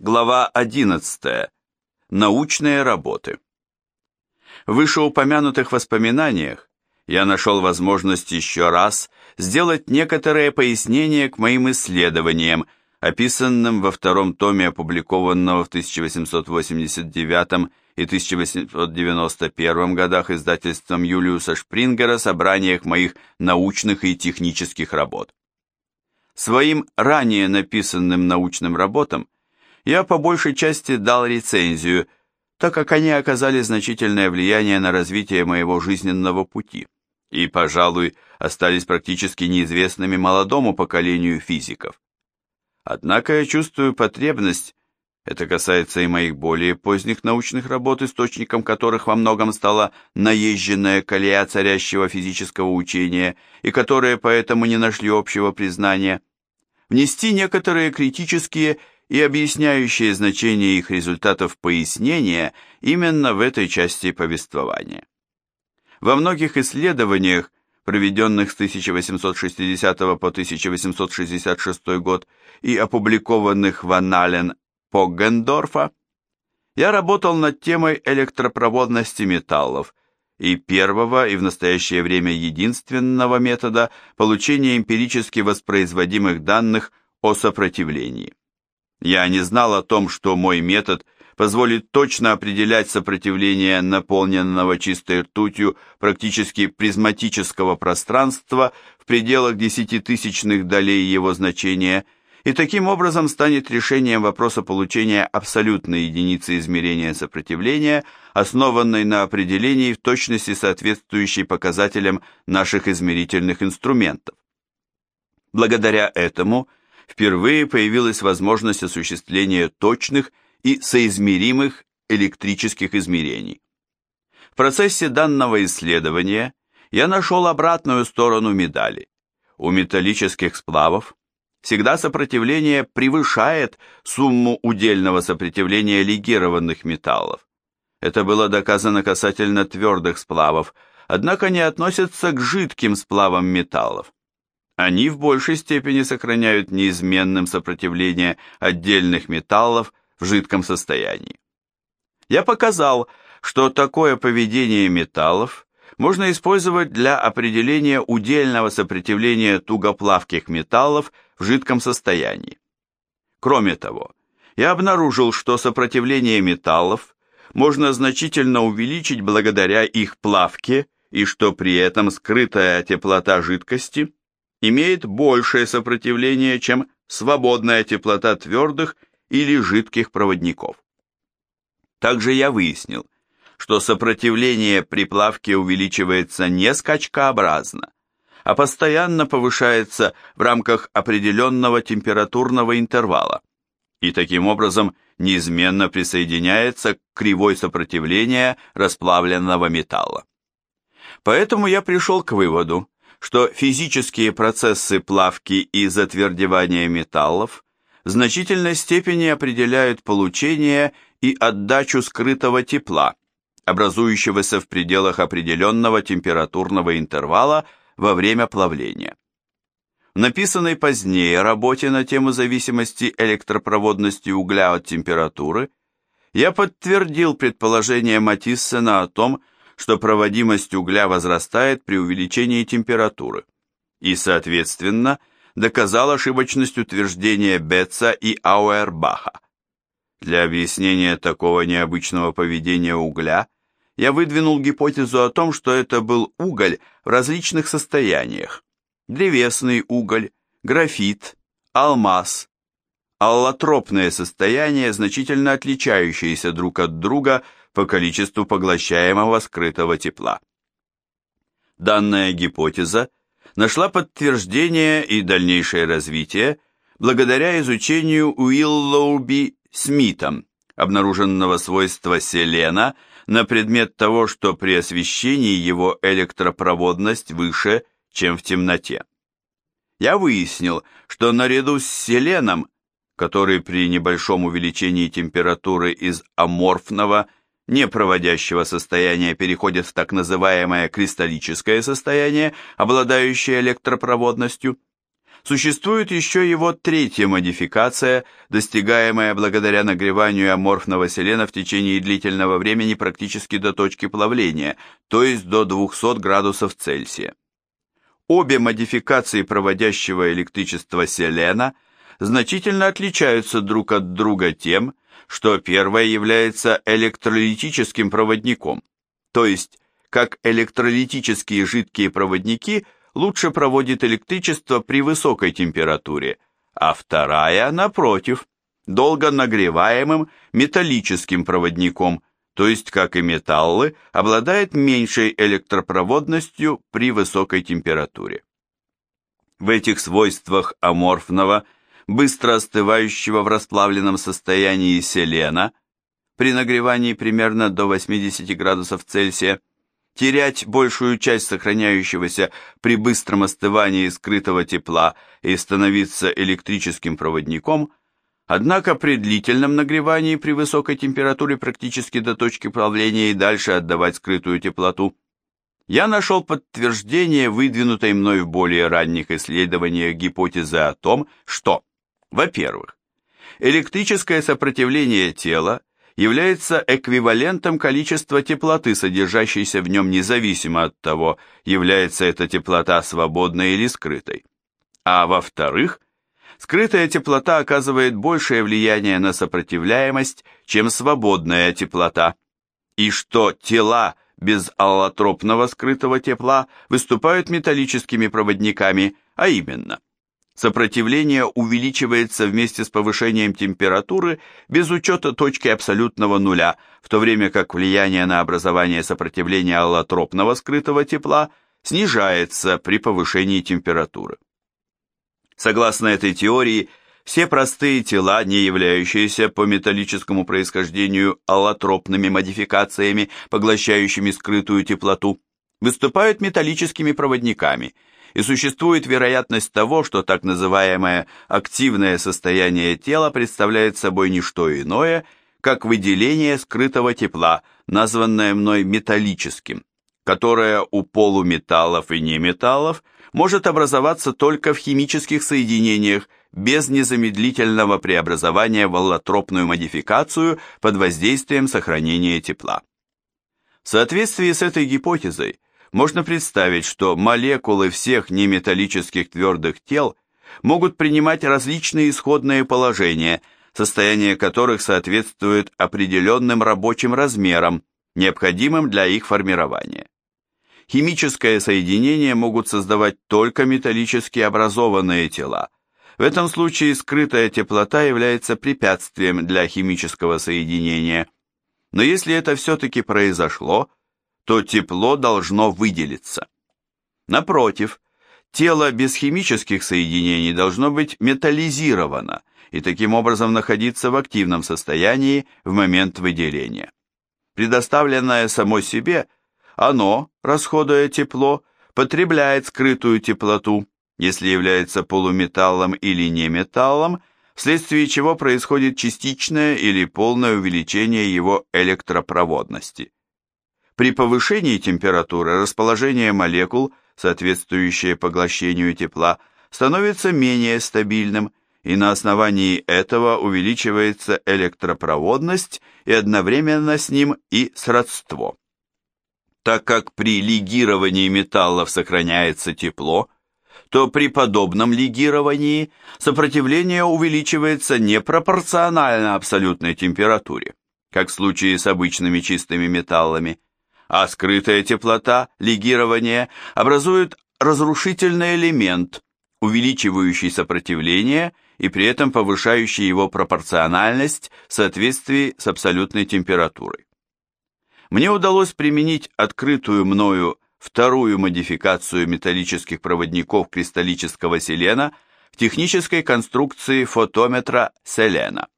Глава 11. Научные работы. В вышеупомянутых воспоминаниях я нашел возможность еще раз сделать некоторые пояснения к моим исследованиям, описанным во втором томе опубликованного в 1889 и 1891 годах издательством Юлиуса Шпрингера собраниях моих научных и технических работ. Своим ранее написанным научным работам я по большей части дал рецензию, так как они оказали значительное влияние на развитие моего жизненного пути и, пожалуй, остались практически неизвестными молодому поколению физиков. Однако я чувствую потребность, это касается и моих более поздних научных работ, источником которых во многом стала наезженная колея царящего физического учения и которые поэтому не нашли общего признания, внести некоторые критические и объясняющие значение их результатов пояснения именно в этой части повествования. Во многих исследованиях, проведенных с 1860 по 1866 год и опубликованных в Аннален Поггендорфа, я работал над темой электропроводности металлов и первого и в настоящее время единственного метода получения эмпирически воспроизводимых данных о сопротивлении. Я не знал о том, что мой метод позволит точно определять сопротивление наполненного чистой ртутью практически призматического пространства в пределах десятитысячных долей его значения и таким образом станет решением вопроса получения абсолютной единицы измерения сопротивления, основанной на определении в точности соответствующей показателям наших измерительных инструментов. Благодаря этому впервые появилась возможность осуществления точных и соизмеримых электрических измерений. В процессе данного исследования я нашел обратную сторону медали. У металлических сплавов всегда сопротивление превышает сумму удельного сопротивления легированных металлов. Это было доказано касательно твердых сплавов, однако не относится к жидким сплавам металлов. Они в большей степени сохраняют неизменным сопротивление отдельных металлов в жидком состоянии. Я показал, что такое поведение металлов можно использовать для определения удельного сопротивления тугоплавких металлов в жидком состоянии. Кроме того, я обнаружил, что сопротивление металлов можно значительно увеличить благодаря их плавке и что при этом скрытая теплота жидкости имеет большее сопротивление, чем свободная теплота твердых или жидких проводников. Также я выяснил, что сопротивление при плавке увеличивается не скачкообразно, а постоянно повышается в рамках определенного температурного интервала и таким образом неизменно присоединяется к кривой сопротивления расплавленного металла. Поэтому я пришел к выводу, что физические процессы плавки и затвердевания металлов в значительной степени определяют получение и отдачу скрытого тепла, образующегося в пределах определенного температурного интервала во время плавления. В написанной позднее работе на тему зависимости электропроводности угля от температуры я подтвердил предположение Матиссена о том, что проводимость угля возрастает при увеличении температуры, и, соответственно, доказал ошибочность утверждения Бетца и Ауэрбаха. Для объяснения такого необычного поведения угля я выдвинул гипотезу о том, что это был уголь в различных состояниях. Древесный уголь, графит, алмаз, аллотропное состояние, значительно отличающиеся друг от друга по количеству поглощаемого скрытого тепла. Данная гипотеза нашла подтверждение и дальнейшее развитие благодаря изучению Уиллоуби Смитом обнаруженного свойства селена на предмет того, что при освещении его электропроводность выше, чем в темноте. Я выяснил, что наряду с селеном, который при небольшом увеличении температуры из аморфного непроводящего состояния переходит в так называемое кристаллическое состояние, обладающее электропроводностью, Существует еще его третья модификация, достигаемая благодаря нагреванию аморфного селена в течение длительного времени практически до точки плавления, то есть до 200 градусов Цельсия. Обе модификации проводящего электричество селена значительно отличаются друг от друга тем, что первая является электролитическим проводником, то есть как электролитические жидкие проводники – лучше проводит электричество при высокой температуре, а вторая, напротив, долго нагреваемым металлическим проводником, то есть, как и металлы, обладает меньшей электропроводностью при высокой температуре. В этих свойствах аморфного, быстро остывающего в расплавленном состоянии селена, при нагревании примерно до 80 градусов Цельсия, терять большую часть сохраняющегося при быстром остывании скрытого тепла и становиться электрическим проводником, однако при длительном нагревании при высокой температуре практически до точки плавления и дальше отдавать скрытую теплоту, я нашел подтверждение выдвинутой мной в более ранних исследованиях гипотезы о том, что, во-первых, электрическое сопротивление тела является эквивалентом количества теплоты, содержащейся в нем независимо от того, является эта теплота свободной или скрытой. А во-вторых, скрытая теплота оказывает большее влияние на сопротивляемость, чем свободная теплота, и что тела без аллотропного скрытого тепла выступают металлическими проводниками, а именно – сопротивление увеличивается вместе с повышением температуры без учета точки абсолютного нуля, в то время как влияние на образование сопротивления аллотропного скрытого тепла снижается при повышении температуры. Согласно этой теории, все простые тела, не являющиеся по металлическому происхождению аллотропными модификациями, поглощающими скрытую теплоту, выступают металлическими проводниками – и существует вероятность того, что так называемое активное состояние тела представляет собой не что иное, как выделение скрытого тепла, названное мной металлическим, которое у полуметаллов и неметаллов может образоваться только в химических соединениях без незамедлительного преобразования в аллотропную модификацию под воздействием сохранения тепла. В соответствии с этой гипотезой, можно представить, что молекулы всех неметаллических твердых тел могут принимать различные исходные положения, состояние которых соответствует определенным рабочим размерам, необходимым для их формирования. Химическое соединение могут создавать только металлически образованные тела. В этом случае скрытая теплота является препятствием для химического соединения. Но если это все-таки произошло, то тепло должно выделиться. Напротив, тело без химических соединений должно быть металлизировано и таким образом находиться в активном состоянии в момент выделения. Предоставленное само себе, оно, расходуя тепло, потребляет скрытую теплоту, если является полуметаллом или неметаллом, вследствие чего происходит частичное или полное увеличение его электропроводности. При повышении температуры расположение молекул, соответствующее поглощению тепла, становится менее стабильным, и на основании этого увеличивается электропроводность и одновременно с ним и сродство. Так как при лигировании металлов сохраняется тепло, то при подобном лигировании сопротивление увеличивается непропорционально абсолютной температуре, как в случае с обычными чистыми металлами, а скрытая теплота, лигирование, образует разрушительный элемент, увеличивающий сопротивление и при этом повышающий его пропорциональность в соответствии с абсолютной температурой. Мне удалось применить открытую мною вторую модификацию металлических проводников кристаллического селена в технической конструкции фотометра селена.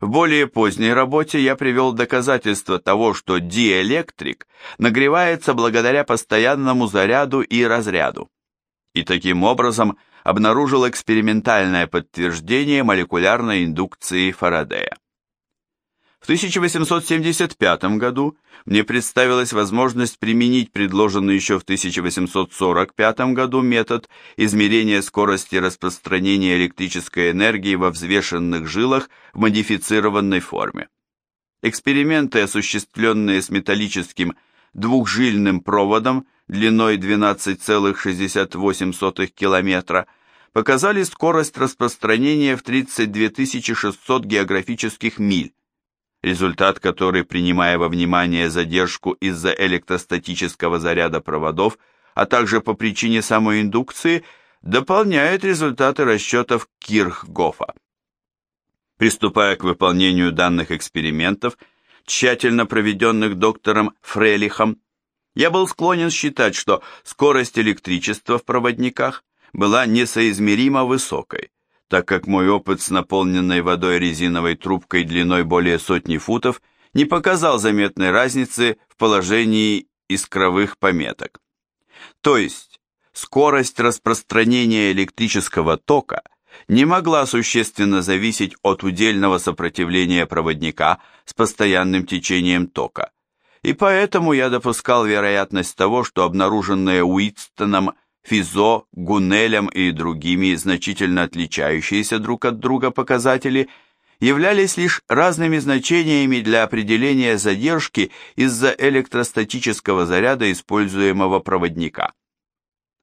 В более поздней работе я привел доказательства того, что диэлектрик нагревается благодаря постоянному заряду и разряду. И таким образом обнаружил экспериментальное подтверждение молекулярной индукции Фарадея. В 1875 году мне представилась возможность применить предложенный еще в 1845 году метод измерения скорости распространения электрической энергии во взвешенных жилах в модифицированной форме. Эксперименты, осуществленные с металлическим двухжильным проводом длиной 12,68 километра, показали скорость распространения в 32 600 географических миль, результат который, принимая во внимание задержку из-за электростатического заряда проводов, а также по причине самоиндукции, дополняет результаты расчетов Кирхгофа. Приступая к выполнению данных экспериментов, тщательно проведенных доктором Фрелихом, я был склонен считать, что скорость электричества в проводниках была несоизмеримо высокой, так как мой опыт с наполненной водой резиновой трубкой длиной более сотни футов не показал заметной разницы в положении искровых пометок. То есть, скорость распространения электрического тока не могла существенно зависеть от удельного сопротивления проводника с постоянным течением тока, и поэтому я допускал вероятность того, что обнаруженная Уитстоном Физо, Гунелем и другими значительно отличающиеся друг от друга показатели являлись лишь разными значениями для определения задержки из-за электростатического заряда используемого проводника.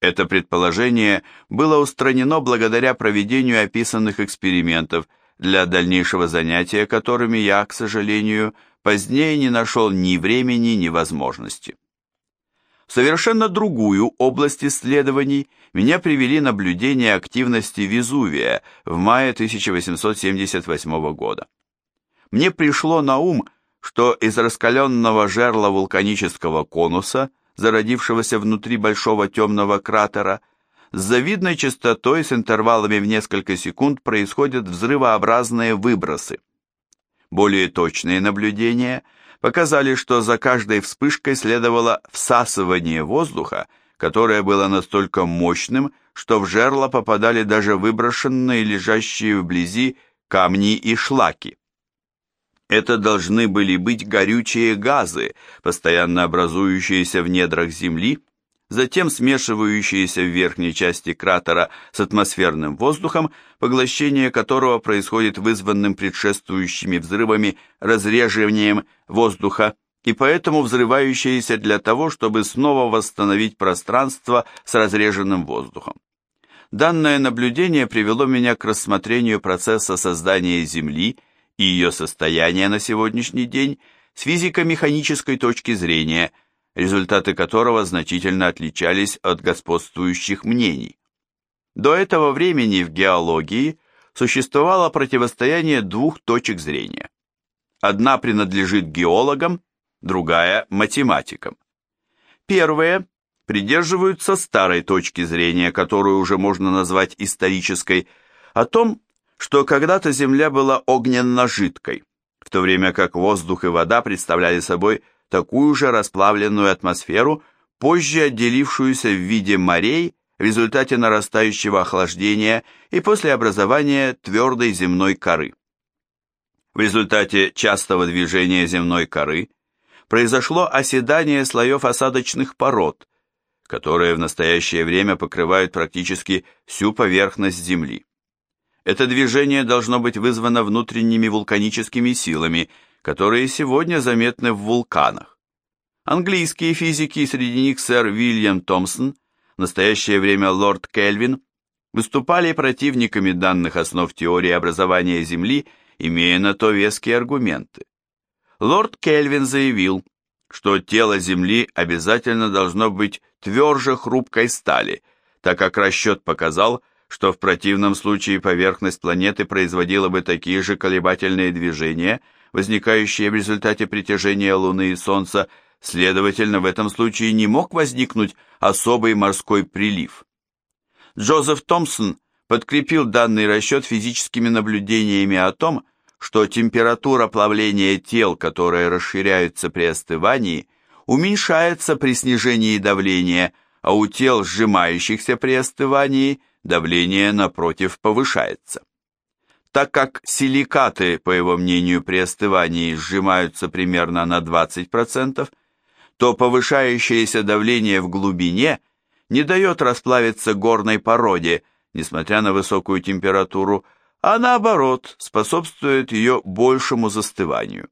Это предположение было устранено благодаря проведению описанных экспериментов, для дальнейшего занятия которыми я, к сожалению, позднее не нашел ни времени, ни возможности совершенно другую область исследований меня привели наблюдения активности Везувия в мае 1878 года. Мне пришло на ум, что из раскаленного жерла вулканического конуса, зародившегося внутри большого темного кратера, с завидной частотой с интервалами в несколько секунд происходят взрывообразные выбросы. Более точные наблюдения – показали, что за каждой вспышкой следовало всасывание воздуха, которое было настолько мощным, что в жерло попадали даже выброшенные лежащие вблизи камни и шлаки. Это должны были быть горючие газы, постоянно образующиеся в недрах Земли, затем смешивающиеся в верхней части кратера с атмосферным воздухом, поглощение которого происходит вызванным предшествующими взрывами разреживанием воздуха и поэтому взрывающиеся для того, чтобы снова восстановить пространство с разреженным воздухом. Данное наблюдение привело меня к рассмотрению процесса создания Земли и ее состояния на сегодняшний день с физико-механической точки зрения – результаты которого значительно отличались от господствующих мнений. До этого времени в геологии существовало противостояние двух точек зрения. Одна принадлежит геологам, другая – математикам. Первые придерживаются старой точки зрения, которую уже можно назвать исторической, о том, что когда-то Земля была огненно-жидкой, в то время как воздух и вода представляли собой такую же расплавленную атмосферу, позже отделившуюся в виде морей в результате нарастающего охлаждения и после образования твердой земной коры. В результате частого движения земной коры произошло оседание слоев осадочных пород, которые в настоящее время покрывают практически всю поверхность Земли. Это движение должно быть вызвано внутренними вулканическими силами – которые сегодня заметны в вулканах. Английские физики, среди них сэр Вильям Томпсон, в настоящее время лорд Кельвин, выступали противниками данных основ теории образования Земли, имея на то веские аргументы. Лорд Кельвин заявил, что тело Земли обязательно должно быть тверже хрупкой стали, так как расчет показал, что в противном случае поверхность планеты производила бы такие же колебательные движения, возникающие в результате притяжения Луны и Солнца, следовательно, в этом случае не мог возникнуть особый морской прилив. Джозеф Томпсон подкрепил данный расчет физическими наблюдениями о том, что температура плавления тел, которые расширяются при остывании, уменьшается при снижении давления, а у тел, сжимающихся при остывании, давление, напротив, повышается. Так как силикаты, по его мнению, при остывании сжимаются примерно на 20%, то повышающееся давление в глубине не дает расплавиться горной породе, несмотря на высокую температуру, а наоборот способствует ее большему застыванию.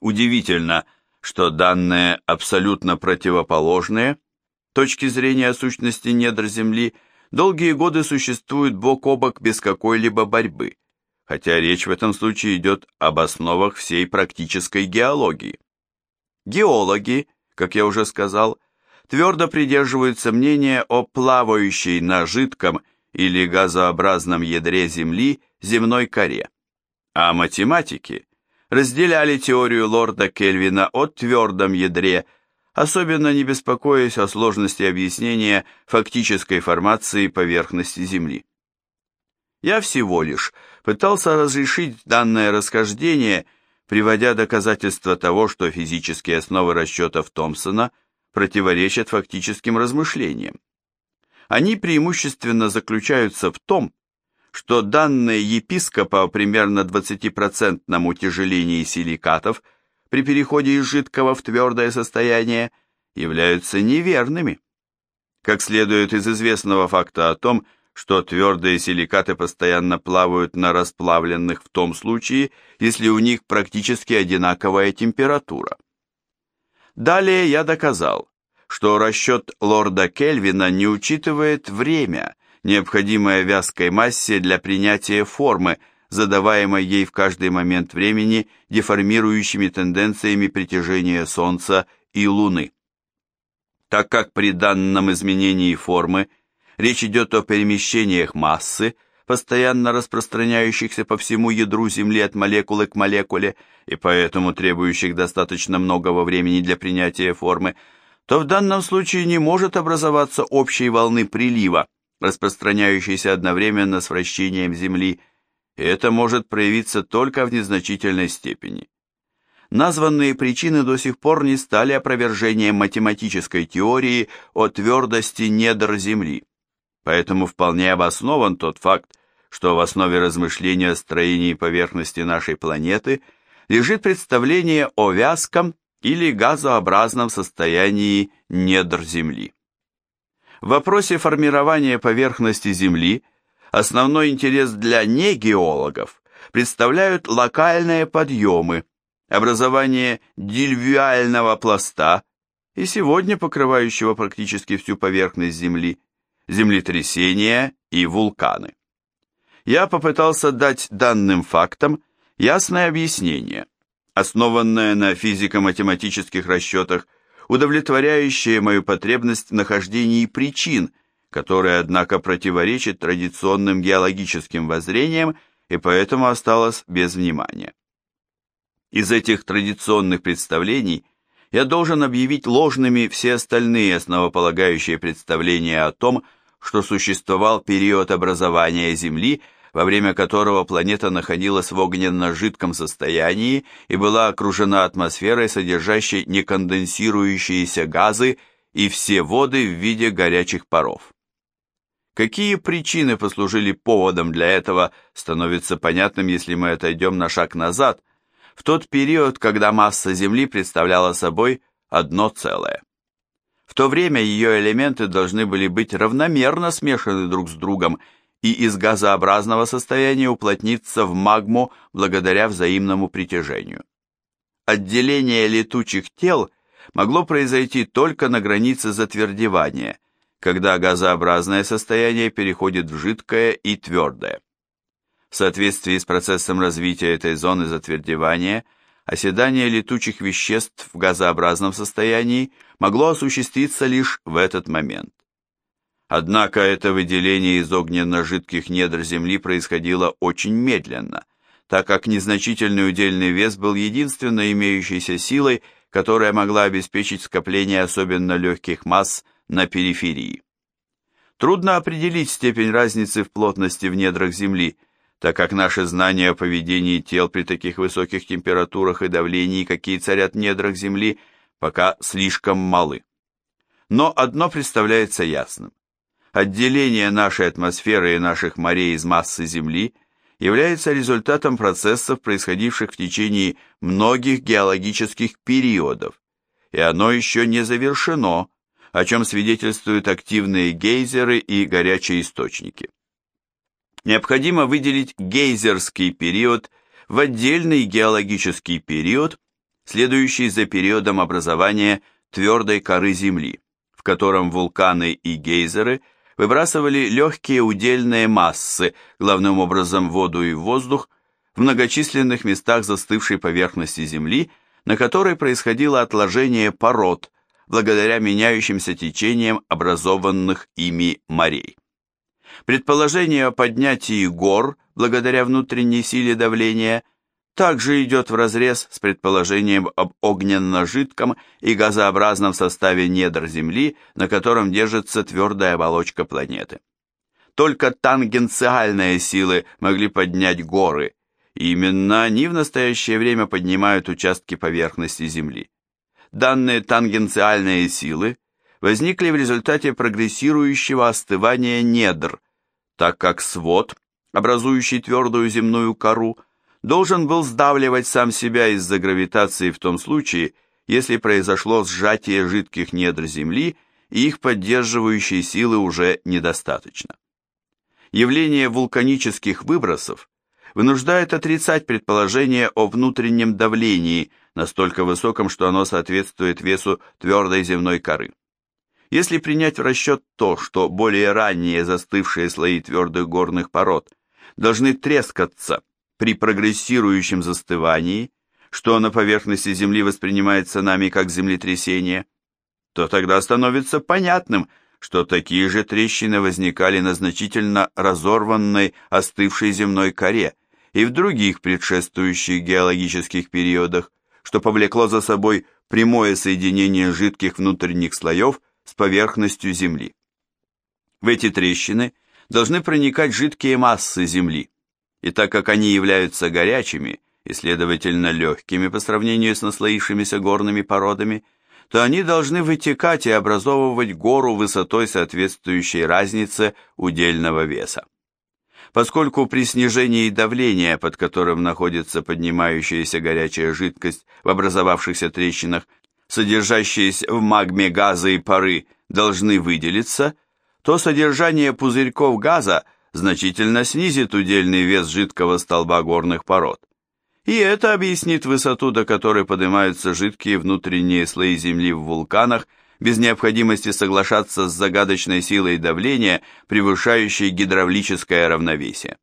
Удивительно, что данные абсолютно противоположные точки зрения сущности недр Земли долгие годы существуют бок о бок без какой-либо борьбы, хотя речь в этом случае идет об основах всей практической геологии. Геологи, как я уже сказал, твердо придерживаются мнения о плавающей на жидком или газообразном ядре Земли земной коре, а математики разделяли теорию лорда Кельвина о твердом ядре, особенно не беспокоясь о сложности объяснения фактической формации поверхности Земли. Я всего лишь пытался разрешить данное расхождение, приводя доказательства того, что физические основы расчетов Томпсона противоречат фактическим размышлениям. Они преимущественно заключаются в том, что данные епископа о примерно 20% утяжелении силикатов при переходе из жидкого в твердое состояние являются неверными. Как следует из известного факта о том, что твердые силикаты постоянно плавают на расплавленных в том случае, если у них практически одинаковая температура. Далее я доказал, что расчет лорда Кельвина не учитывает время, необходимое вязкой массе для принятия формы, задаваемой ей в каждый момент времени деформирующими тенденциями притяжения Солнца и Луны. Так как при данном изменении формы речь идет о перемещениях массы, постоянно распространяющихся по всему ядру Земли от молекулы к молекуле и поэтому требующих достаточно многого времени для принятия формы, то в данном случае не может образоваться общей волны прилива, распространяющейся одновременно с вращением Земли, и это может проявиться только в незначительной степени. Названные причины до сих пор не стали опровержением математической теории о твердости недр Земли, поэтому вполне обоснован тот факт, что в основе размышления о строении поверхности нашей планеты лежит представление о вязком или газообразном состоянии недр Земли. В вопросе формирования поверхности Земли основной интерес для негеологов представляют локальные подъемы, образование дильвиального пласта и сегодня покрывающего практически всю поверхность Земли, землетрясения и вулканы. Я попытался дать данным фактам ясное объяснение – основанная на физико-математических расчетах, удовлетворяющая мою потребность в нахождении причин, которые, однако, противоречат традиционным геологическим воззрениям и поэтому осталась без внимания. Из этих традиционных представлений я должен объявить ложными все остальные основополагающие представления о том, что существовал период образования Земли – во время которого планета находилась в огненно-жидком состоянии и была окружена атмосферой, содержащей неконденсирующиеся газы и все воды в виде горячих паров. Какие причины послужили поводом для этого, становится понятным, если мы отойдем на шаг назад, в тот период, когда масса Земли представляла собой одно целое. В то время ее элементы должны были быть равномерно смешаны друг с другом и из газообразного состояния уплотниться в магму благодаря взаимному притяжению. Отделение летучих тел могло произойти только на границе затвердевания, когда газообразное состояние переходит в жидкое и твердое. В соответствии с процессом развития этой зоны затвердевания, оседание летучих веществ в газообразном состоянии могло осуществиться лишь в этот момент. Однако это выделение из огненно-жидких недр Земли происходило очень медленно, так как незначительный удельный вес был единственной имеющейся силой, которая могла обеспечить скопление особенно легких масс на периферии. Трудно определить степень разницы в плотности в недрах Земли, так как наши знания о поведении тел при таких высоких температурах и давлении, какие царят в недрах Земли, пока слишком малы. Но одно представляется ясным отделение нашей атмосферы и наших морей из массы Земли является результатом процессов, происходивших в течение многих геологических периодов, и оно еще не завершено, о чем свидетельствуют активные гейзеры и горячие источники. Необходимо выделить гейзерский период в отдельный геологический период, следующий за периодом образования твердой коры Земли, в котором вулканы и гейзеры выбрасывали легкие удельные массы, главным образом воду и воздух, в многочисленных местах застывшей поверхности Земли, на которой происходило отложение пород, благодаря меняющимся течениям образованных ими морей. Предположение о поднятии гор благодаря внутренней силе давления также идет вразрез с предположением об огненно-жидком и газообразном составе недр Земли, на котором держится твердая оболочка планеты. Только тангенциальные силы могли поднять горы, и именно они в настоящее время поднимают участки поверхности Земли. Данные тангенциальные силы возникли в результате прогрессирующего остывания недр, так как свод, образующий твердую земную кору, должен был сдавливать сам себя из-за гравитации в том случае, если произошло сжатие жидких недр Земли и их поддерживающей силы уже недостаточно. Явление вулканических выбросов вынуждает отрицать предположение о внутреннем давлении, настолько высоком, что оно соответствует весу твердой земной коры. Если принять в расчет то, что более ранние застывшие слои твердых горных пород должны трескаться при прогрессирующем застывании, что на поверхности Земли воспринимается нами как землетрясение, то тогда становится понятным, что такие же трещины возникали на значительно разорванной остывшей земной коре и в других предшествующих геологических периодах, что повлекло за собой прямое соединение жидких внутренних слоев с поверхностью Земли. В эти трещины должны проникать жидкие массы Земли, и так как они являются горячими и, следовательно, легкими по сравнению с наслоившимися горными породами, то они должны вытекать и образовывать гору высотой, соответствующей разнице удельного веса. Поскольку при снижении давления, под которым находится поднимающаяся горячая жидкость в образовавшихся трещинах, содержащиеся в магме газы и пары, должны выделиться, то содержание пузырьков газа значительно снизит удельный вес жидкого столба горных пород. И это объяснит высоту, до которой поднимаются жидкие внутренние слои Земли в вулканах, без необходимости соглашаться с загадочной силой давления, превышающей гидравлическое равновесие.